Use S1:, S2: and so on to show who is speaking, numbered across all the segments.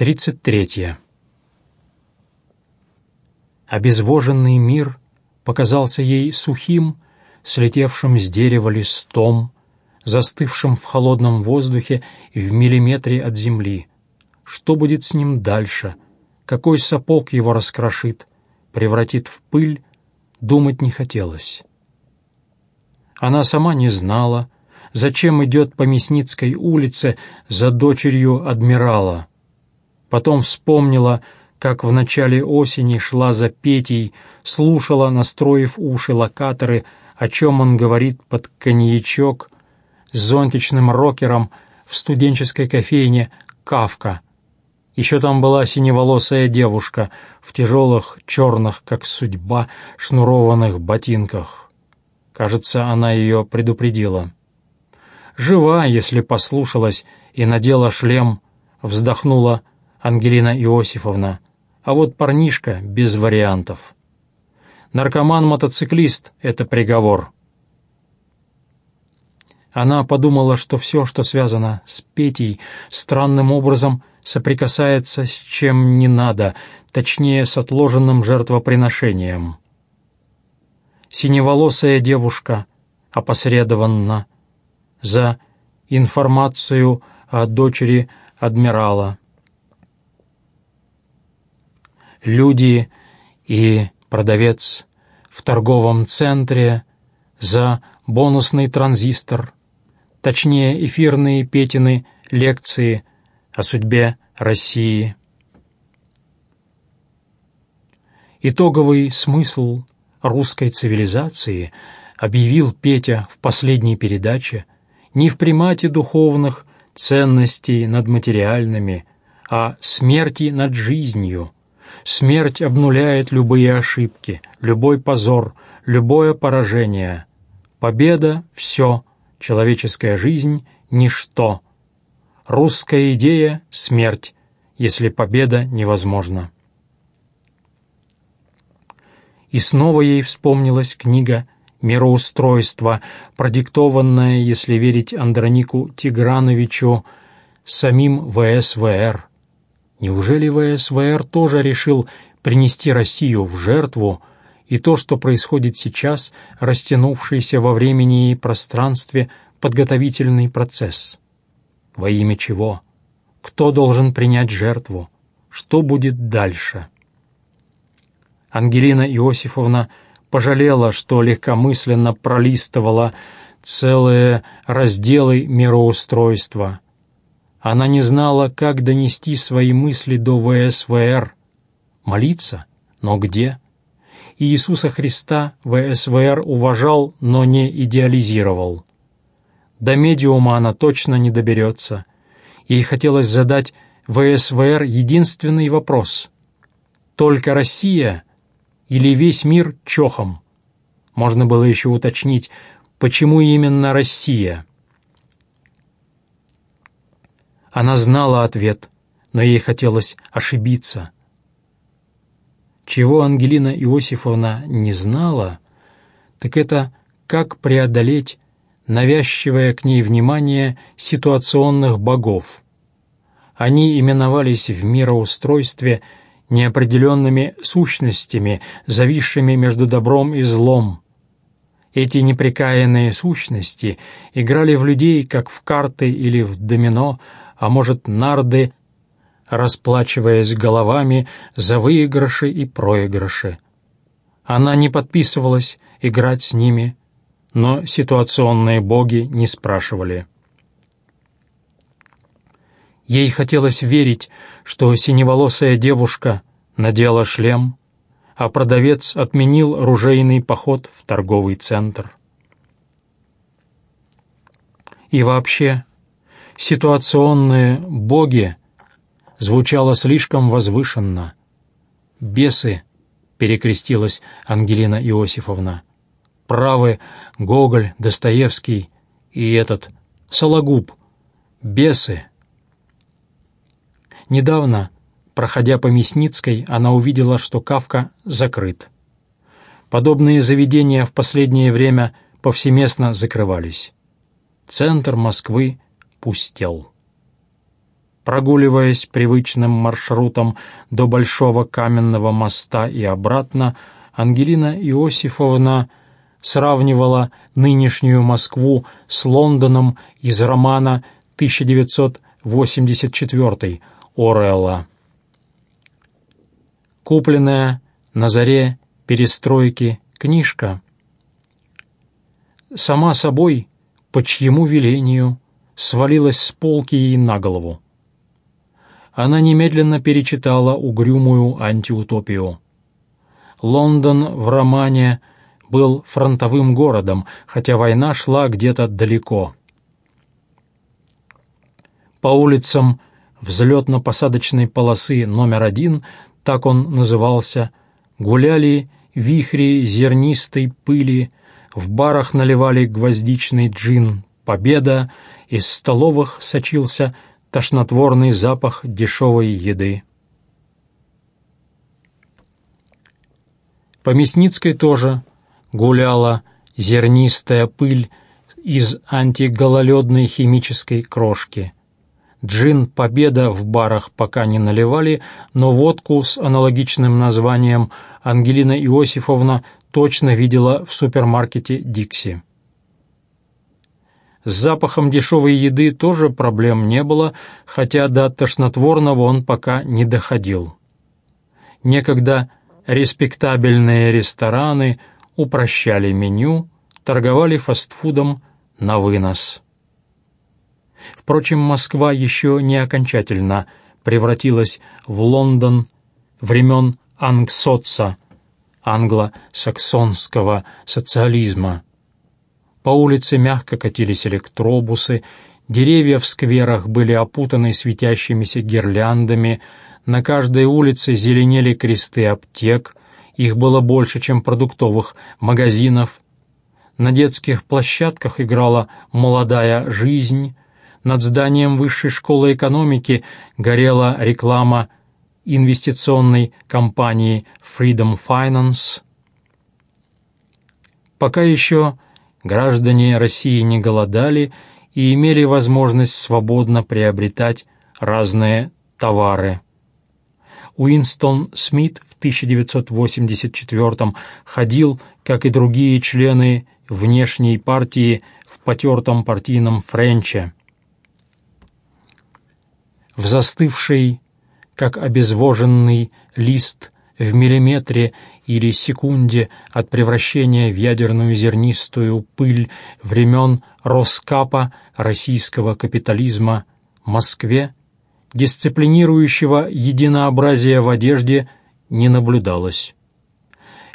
S1: 33. Обезвоженный мир показался ей сухим, слетевшим с дерева листом, застывшим в холодном воздухе и в миллиметре от земли. Что будет с ним дальше? Какой сапог его раскрошит, превратит в пыль, думать не хотелось. Она сама не знала, зачем идет по Мясницкой улице за дочерью адмирала. Потом вспомнила, как в начале осени шла за Петей, слушала, настроив уши локаторы, о чем он говорит под коньячок с зонтичным рокером в студенческой кофейне «Кавка». Еще там была синеволосая девушка в тяжелых, черных, как судьба, шнурованных ботинках. Кажется, она ее предупредила. Жива, если послушалась и надела шлем, вздохнула Ангелина Иосифовна. А вот парнишка без вариантов. Наркоман-мотоциклист — это приговор. Она подумала, что все, что связано с Петей, странным образом соприкасается с чем не надо, точнее, с отложенным жертвоприношением. Синеволосая девушка опосредованно за информацию о дочери адмирала. Люди и продавец в торговом центре за бонусный транзистор, точнее эфирные Петины лекции о судьбе России. Итоговый смысл русской цивилизации объявил Петя в последней передаче не в примате духовных ценностей над материальными, а смерти над жизнью – Смерть обнуляет любые ошибки, любой позор, любое поражение. Победа — все, человеческая жизнь — ничто. Русская идея — смерть, если победа невозможна. И снова ей вспомнилась книга «Мироустройство», продиктованная, если верить Андронику Тиграновичу, самим ВСВР. Неужели ВСВР тоже решил принести Россию в жертву, и то, что происходит сейчас, растянувшийся во времени и пространстве подготовительный процесс? Во имя чего? Кто должен принять жертву? Что будет дальше? Ангелина Иосифовна пожалела, что легкомысленно пролистывала целые разделы мироустройства — она не знала, как донести свои мысли до ВСВР. Молиться? Но где? Иисуса Христа ВСВР уважал, но не идеализировал. До медиума она точно не доберется. Ей хотелось задать ВСВР единственный вопрос. Только Россия или весь мир чохом? Можно было еще уточнить, почему именно Россия – Она знала ответ, но ей хотелось ошибиться. Чего Ангелина Иосифовна не знала, так это как преодолеть навязчивое к ней внимание ситуационных богов. Они именовались в мироустройстве неопределенными сущностями, зависшими между добром и злом. Эти непрекаянные сущности играли в людей, как в карты или в домино, а может, нарды, расплачиваясь головами за выигрыши и проигрыши. Она не подписывалась играть с ними, но ситуационные боги не спрашивали. Ей хотелось верить, что синеволосая девушка надела шлем, а продавец отменил ружейный поход в торговый центр. И вообще, ситуационные боги звучало слишком возвышенно. «Бесы», — перекрестилась Ангелина Иосифовна, «правы Гоголь, Достоевский и этот Сологуб, бесы». Недавно, проходя по Мясницкой, она увидела, что Кавка закрыт. Подобные заведения в последнее время повсеместно закрывались. Центр Москвы пустел. Прогуливаясь привычным маршрутом до Большого каменного моста и обратно, Ангелина Иосифовна сравнивала нынешнюю Москву с Лондоном из романа 1984 Орелла. Купленная на заре перестройки книжка сама собой, по чьему велению, свалилась с полки ей на голову. Она немедленно перечитала угрюмую антиутопию. Лондон в романе был фронтовым городом, хотя война шла где-то далеко. По улицам взлетно-посадочной полосы номер один, так он назывался, гуляли вихри зернистой пыли, в барах наливали гвоздичный джин «Победа», из столовых сочился тошнотворный запах дешевой еды. По Мясницкой тоже гуляла зернистая пыль из антигололедной химической крошки. Джин «Победа» в барах пока не наливали, но водку с аналогичным названием Ангелина Иосифовна точно видела в супермаркете «Дикси». С запахом дешевой еды тоже проблем не было, хотя до тошнотворного он пока не доходил. Некогда респектабельные рестораны упрощали меню, торговали фастфудом на вынос. Впрочем, Москва еще не окончательно превратилась в Лондон времен Ангсоца, англо-саксонского социализма. По улице мягко катились электробусы, деревья в скверах были опутаны светящимися гирляндами, на каждой улице зеленели кресты аптек, их было больше, чем продуктовых магазинов. На детских площадках играла молодая жизнь, над зданием высшей школы экономики горела реклама инвестиционной компании Freedom Finance. Пока еще граждане России не голодали и имели возможность свободно приобретать разные товары. Уинстон Смит в 1984 ходил, как и другие члены внешней партии, в потертом партийном френче. В застывшей, как обезвоженный лист в миллиметре или секунде от превращения в ядерную зернистую пыль времен Роскапа российского капитализма Москве, дисциплинирующего единообразия в одежде не наблюдалось.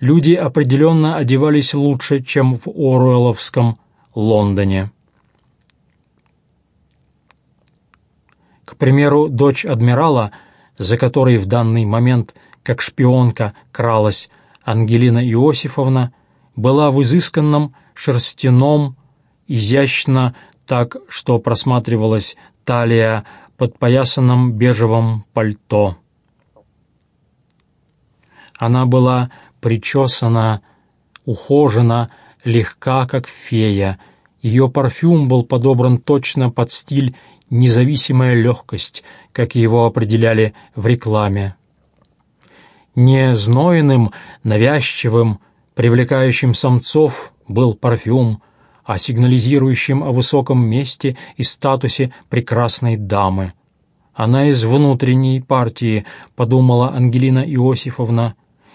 S1: Люди определенно одевались лучше, чем в Оруэлловском Лондоне. К примеру, дочь адмирала, за которой в данный момент как шпионка кралась Ангелина Иосифовна, была в изысканном шерстяном, изящно так, что просматривалась талия под поясанным бежевым пальто. Она была причесана, ухожена, легка, как фея. Ее парфюм был подобран точно под стиль «независимая легкость», как его определяли в рекламе не знойным, навязчивым, привлекающим самцов был парфюм, а сигнализирующим о высоком месте и статусе прекрасной дамы. Она из внутренней партии, подумала Ангелина Иосифовна,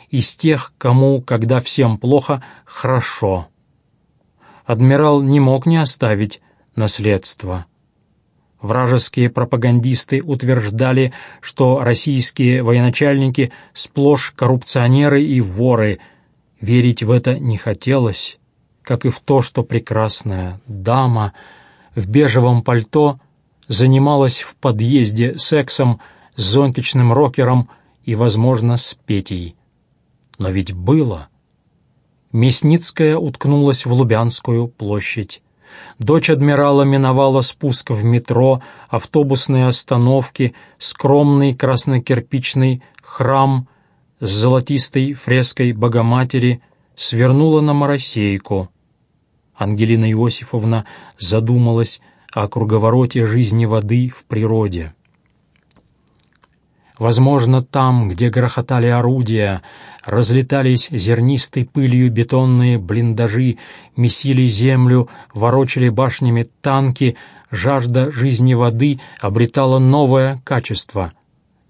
S1: из тех, кому, когда всем плохо, хорошо. Адмирал не мог не оставить наследство. Вражеские пропагандисты утверждали, что российские военачальники сплошь коррупционеры и воры. Верить в это не хотелось, как и в то, что прекрасная дама в бежевом пальто занималась в подъезде сексом с зонтичным рокером и, возможно, с Петей. Но ведь было. Мясницкая уткнулась в Лубянскую площадь. Дочь адмирала миновала спуск в метро, автобусные остановки, скромный краснокирпичный храм с золотистой фреской Богоматери, свернула на Моросейку. Ангелина Иосифовна задумалась о круговороте жизни воды в природе. Возможно, там, где грохотали орудия, разлетались зернистой пылью бетонные блиндажи, месили землю, ворочали башнями танки, жажда жизни воды обретала новое качество.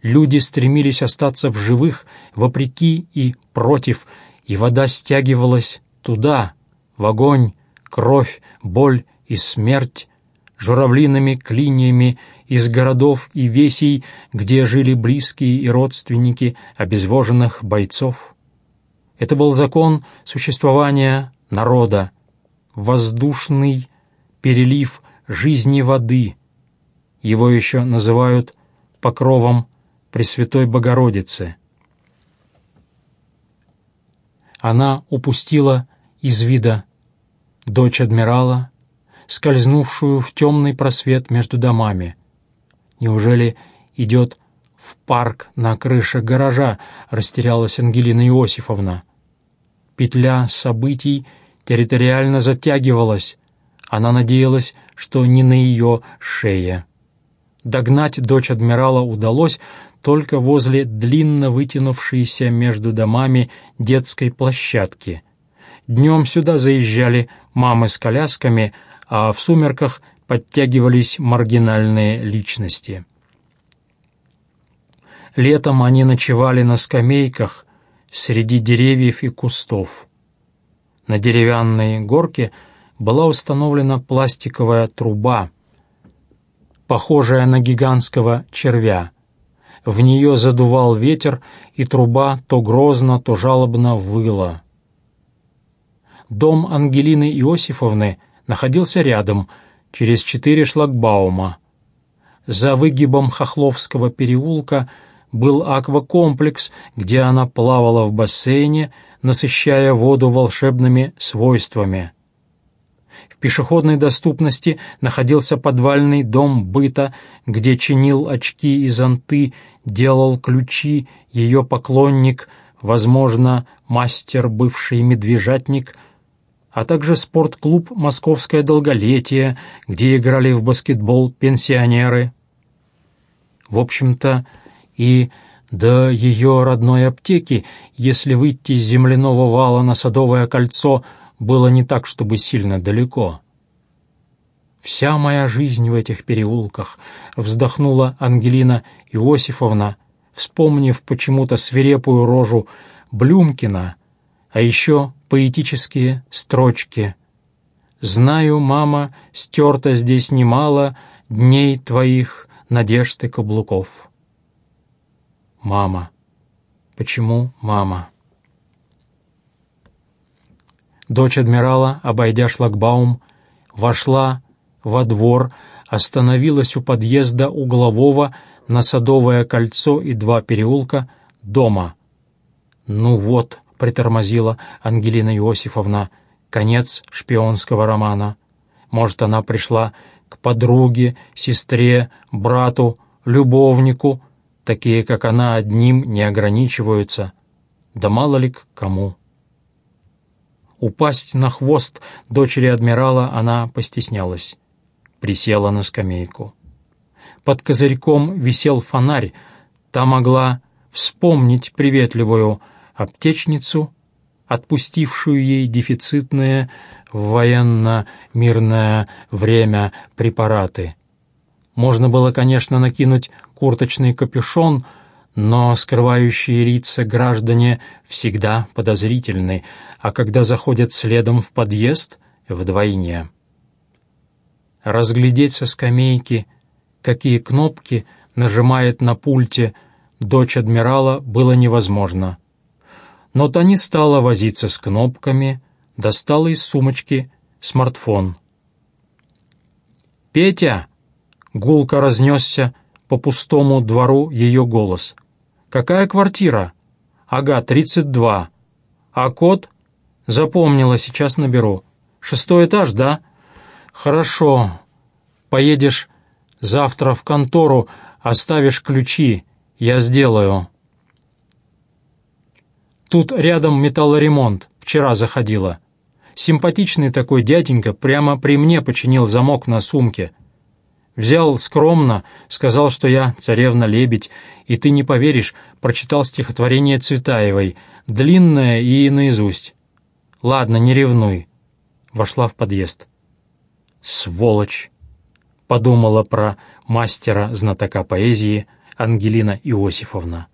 S1: Люди стремились остаться в живых, вопреки и против, и вода стягивалась туда, в огонь, кровь, боль и смерть, журавлиными клиньями из городов и весей, где жили близкие и родственники обезвоженных бойцов. Это был закон существования народа, воздушный перелив жизни воды. Его еще называют покровом Пресвятой Богородицы. Она упустила из вида дочь адмирала, скользнувшую в темный просвет между домами. Неужели идет в парк на крыше гаража, растерялась Ангелина Иосифовна. Петля событий территориально затягивалась. Она надеялась, что не на ее шее. Догнать дочь адмирала удалось только возле длинно вытянувшейся между домами детской площадки. Днем сюда заезжали мамы с колясками, а в сумерках подтягивались маргинальные личности. Летом они ночевали на скамейках среди деревьев и кустов. На деревянной горке была установлена пластиковая труба, похожая на гигантского червя. В нее задувал ветер, и труба то грозно, то жалобно выла. Дом Ангелины Иосифовны находился рядом, через четыре шлагбаума. За выгибом Хохловского переулка был аквакомплекс, где она плавала в бассейне, насыщая воду волшебными свойствами. В пешеходной доступности находился подвальный дом быта, где чинил очки и зонты, делал ключи ее поклонник, возможно, мастер, бывший медвежатник — а также спортклуб «Московское долголетие», где играли в баскетбол пенсионеры. В общем-то, и до ее родной аптеки, если выйти из земляного вала на Садовое кольцо, было не так, чтобы сильно далеко. «Вся моя жизнь в этих переулках», — вздохнула Ангелина Иосифовна, вспомнив почему-то свирепую рожу Блюмкина, а еще поэтические строчки. «Знаю, мама, стерто здесь немало дней твоих надежд и каблуков». Мама. Почему мама? Дочь адмирала, обойдя шлагбаум, вошла во двор, остановилась у подъезда углового на Садовое кольцо и два переулка дома. «Ну вот», — притормозила Ангелина Иосифовна, — конец шпионского романа. Может, она пришла к подруге, сестре, брату, любовнику, такие, как она, одним не ограничиваются. Да мало ли к кому. Упасть на хвост дочери адмирала она постеснялась. Присела на скамейку. Под козырьком висел фонарь, та могла вспомнить приветливую аптечницу, отпустившую ей дефицитные в военно-мирное время препараты. Можно было, конечно, накинуть курточный капюшон, но скрывающие лица граждане всегда подозрительны, а когда заходят следом в подъезд — вдвойне. Разглядеть со скамейки, какие кнопки нажимает на пульте дочь адмирала, было невозможно — но та не стала возиться с кнопками, достала из сумочки смартфон. «Петя!» — гулко разнесся по пустому двору ее голос. «Какая квартира?» «Ага, 32. А код?» «Запомнила, сейчас наберу. Шестой этаж, да?» «Хорошо. Поедешь завтра в контору, оставишь ключи. Я сделаю». Тут рядом металлоремонт, вчера заходила. Симпатичный такой дяденька прямо при мне починил замок на сумке. Взял скромно, сказал, что я царевна-лебедь, и ты не поверишь, прочитал стихотворение Цветаевой, длинное и наизусть. Ладно, не ревнуй. Вошла в подъезд. Сволочь! Подумала про мастера знатока поэзии Ангелина Иосифовна.